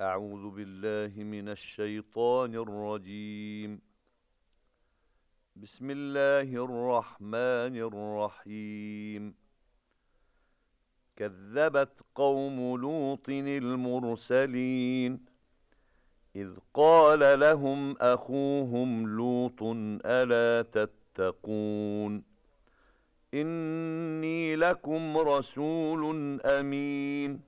أعوذ بالله من الشيطان الرجيم. بسم الله الرحمن الرحيم. كذبت قوم لوط المرسلين. إذ قال لهم أخوهم لوط ألا تتقون؟ إني لكم رسول أمين.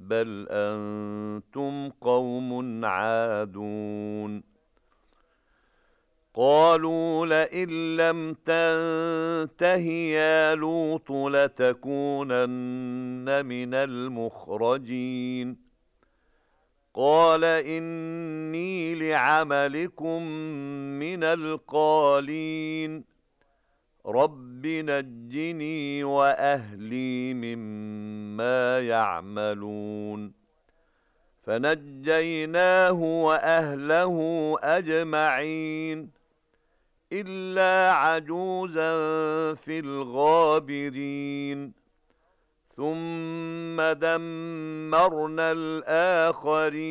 بل أنتم قوم عادون قالوا لئن لم تنته يا لوط لتكونن من المخرجين قال إني لعملكم من القالين رب نجني وأهلي مما يعملون فنجيناه وأهله أجمعين إلا عجوزا في الغابرين ثم دمرنا الآخرين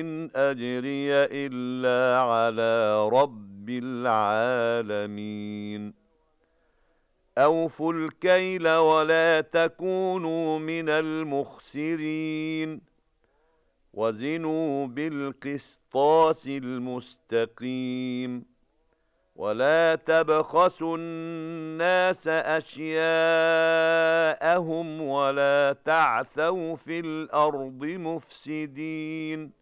إن أجري إلا على رب العالمين. أوفوا الكيل ولا تكونوا من المخسرين. وزنوا بالقسطاس المستقيم. ولا تبخسوا الناس أشياءهم ولا تعثوا في الأرض مفسدين.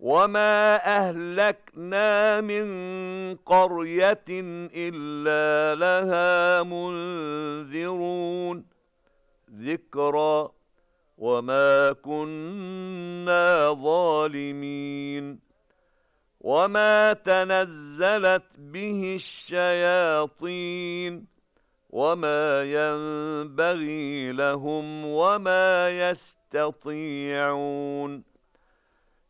وَمَا أَهْلَكْنَا مِنْ قَرْيَةٍ إِلَّا لَهَا مُنذِرُونَ ذِكْرًا وَمَا كُنَّا ظَالِمِينَ وَمَا تَنَزَّلَتْ بِهِ الشَّيَاطِينُ وَمَا يَنبَغِي لَهُمْ وَمَا يَسْتَطِيعُونَ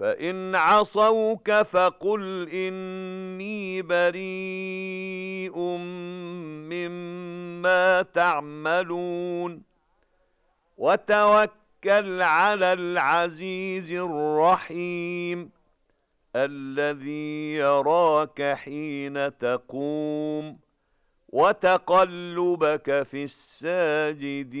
فَإِنْ عَصَوْكَ فَقُلْ إِنِّي بَرِيءٌ مِّمَّا تَعْمَلُونَ وَتَوَكَّلْ عَلَى الْعَزِيزِ الرَّحِيمِ الَّذِي يَرَاكَ حِينَ تَقُومُ وَتَقَلُّبَكَ فِي السَّاجِدِينَ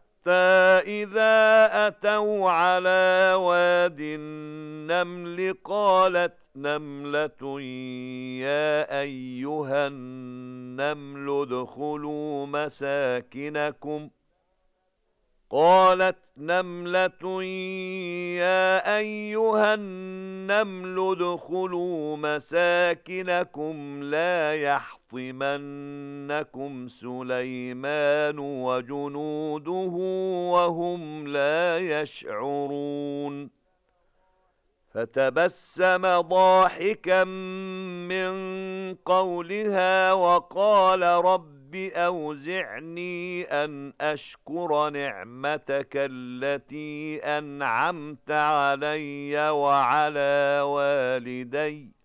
إِذَا أَتَوْا عَلَى وَادِ النَّمْلِ قَالَتْ نَمْلَةٌ يَا أَيُّهَا النَّمْلُ ادْخُلُوا مَسَاكِنَكُمْ ۖ قالت نملة يا أيها النمل ادخلوا مساكنكم لا يحطمنكم سليمان وجنوده وهم لا يشعرون. فتبسم ضاحكا من قولها وقال رب أوزعني أن أشكر نعمتك التي أنعمت علي وعلى والدي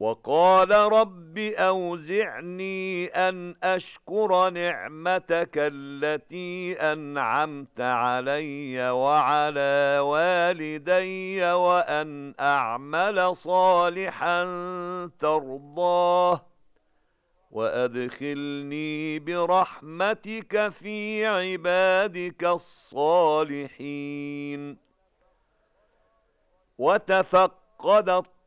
وقال رب أوزعني أن أشكر نعمتك التي أنعمت علي وعلى والدي وأن أعمل صالحا ترضاه وأدخلني برحمتك في عبادك الصالحين وتفقد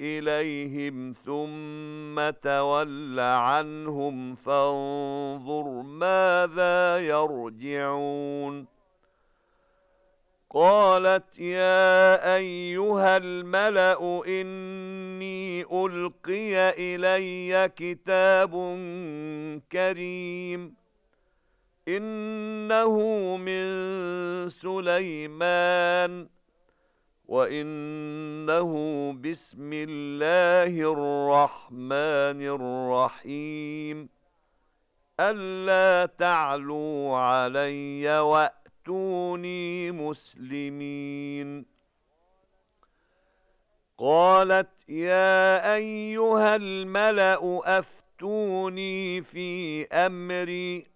إليهم ثم تول عنهم فانظر ماذا يرجعون. قالت يا أيها الملأ إني ألقي إلي كتاب كريم. إنه من سليمان. وَإِنَّهُ بِسْمِ اللَّهِ الرَّحْمَنِ الرَّحِيمِ أَلَّا تَعْلُوا عَلَيَّ وَأْتُونِي مُسْلِمِينَ قَالَتْ يَا أَيُّهَا الْمَلَأُ أَفْتُونِي فِي أَمْرِي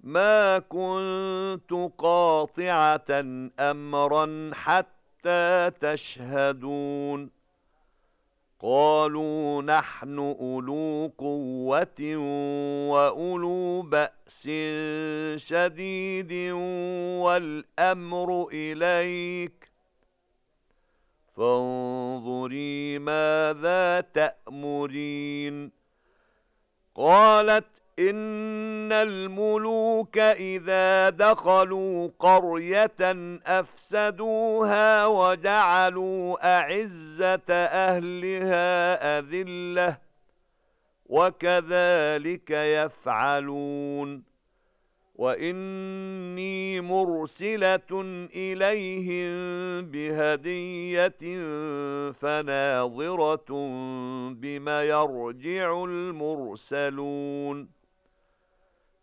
مَا كُنتُ قَاطِعَةً أَمْرًا حَتَّى حتى تشهدون. قالوا نحن أولو قوة وأولو بأس شديد والأمر إليك. فانظري ماذا تأمرين. قالت إن الملوك إذا دخلوا قرية أفسدوها وجعلوا أعزة أهلها أذلة وكذلك يفعلون وإني مرسلة إليهم بهدية فناظرة بما يرجع المرسلون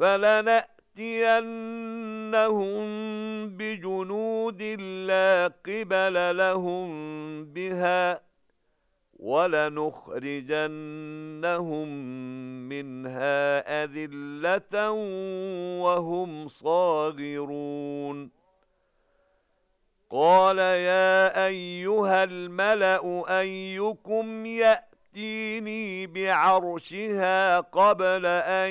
فلنأتينهم بجنود لا قبل لهم بها ولنخرجنهم منها أذلة وهم صاغرون. قال يا أيها الملأ أيكم يأتيني بعرشها قبل أن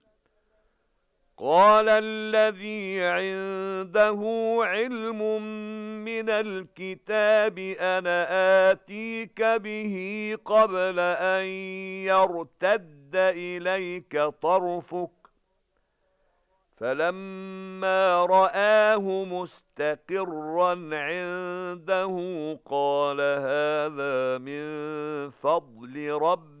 قال الذي عنده علم من الكتاب أنا آتيك به قبل أن يرتد إليك طرفك. فلما رآه مستقرا عنده قال هذا من فضل ربي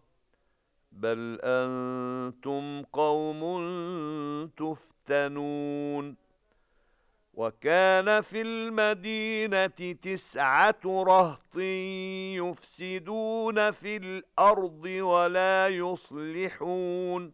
بل أنتم قوم تفتنون وكان في المدينة تسعة رهط يفسدون في الأرض ولا يصلحون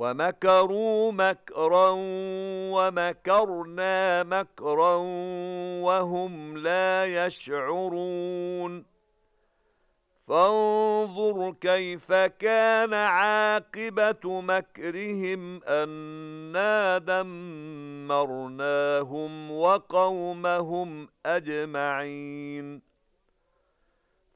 وَمَكَرُوا مَكْرًا وَمَكَرْنَا مَكْرًا وَهُمْ لَا يَشْعُرُونَ. فَانظُرْ كَيْفَ كَانَ عَاقِبَةُ مَكْرِهِمْ أَنَّا دَمَّرْنَاهُمْ وَقَوْمَهُمْ أَجْمَعِينَ.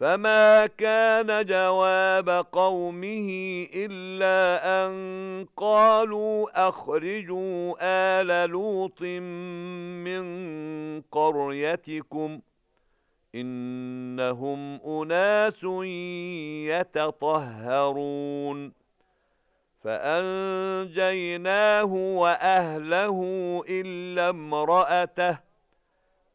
فَمَا كَانَ جَوَابَ قَوْمِهِ إِلَّا أَن قَالُوا أَخْرِجُوا آلَ لُوطٍ مِّن قَرْيَتِكُمْ إِنَّهُمْ أُنَاسٌ يَتَطَهَّرُونَ فَأَنجَيْنَاهُ وَأَهْلَهُ إِلَّا امْرَأَتَهُ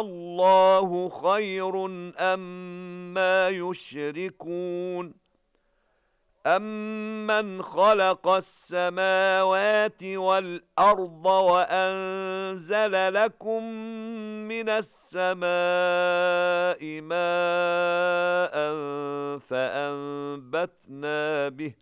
اللَّهُ خَيْرٌ أَمَّا يُشْرِكُونَ أَمَّنْ خَلَقَ السَّمَاوَاتِ وَالْأَرْضَ وَأَنزَلَ لَكُم مِّنَ السَّمَاءِ مَاءً فَأَنبَتْنَا بِهِ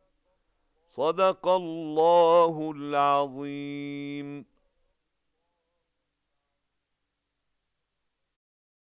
صدق الله العظيم.